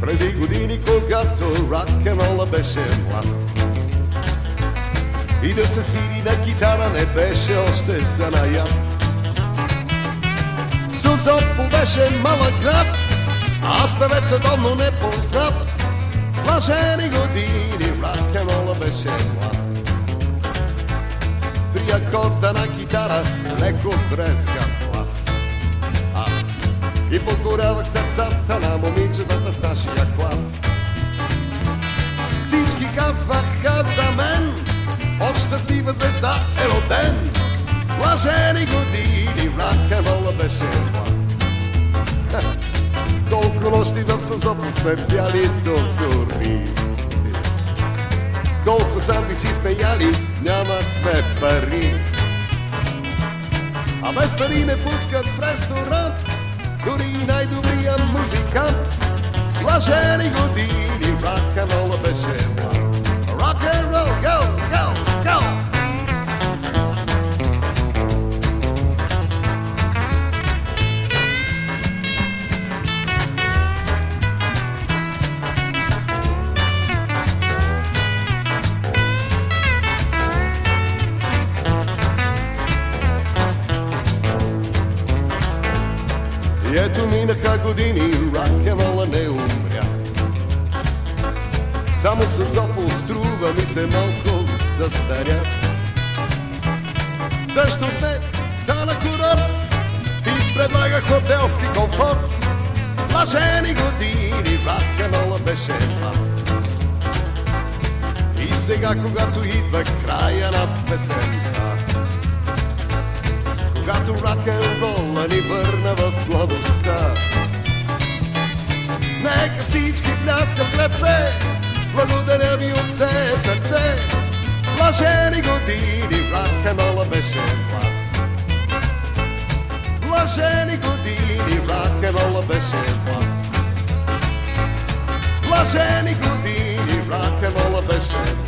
Преди години, когато ракенола беше млад. И да се свири на китара не беше още занаят Сузопол беше малък град Аз певец световно не познат. Блажени години, ракенола беше млад. Три акорда на китара, леко дрезган глас Аз и покорявах сърцата на момичетата в нашия клас. Всички казваха за мен, от щастлива звезда е роден. Блажени години, раканола беше млад. Колко нощи в Созопол сме бяли до зори. Колко сандвичи сме яли, нямахме пари. Пари не пускат в ресторант, дори най-добрия музикант. Блажени години, рок-н-рола беше И ето минаха години, рок-н-рола не умря. Само Созопол струва ми се малко застаря. Защо сме стана курорт и предлага хотелски комфорт? Блажени години, рок-н-рола беше млад. И сега, когато идва края на песента, когато ни върна в младостта. Нека всички пляскат в ръце, благодаря ви от все сърце. Блажени години, рок-н-рола беше млад. Блажени години, рок-н-рола беше млад. Блажени години, рок-н-рола беше млад.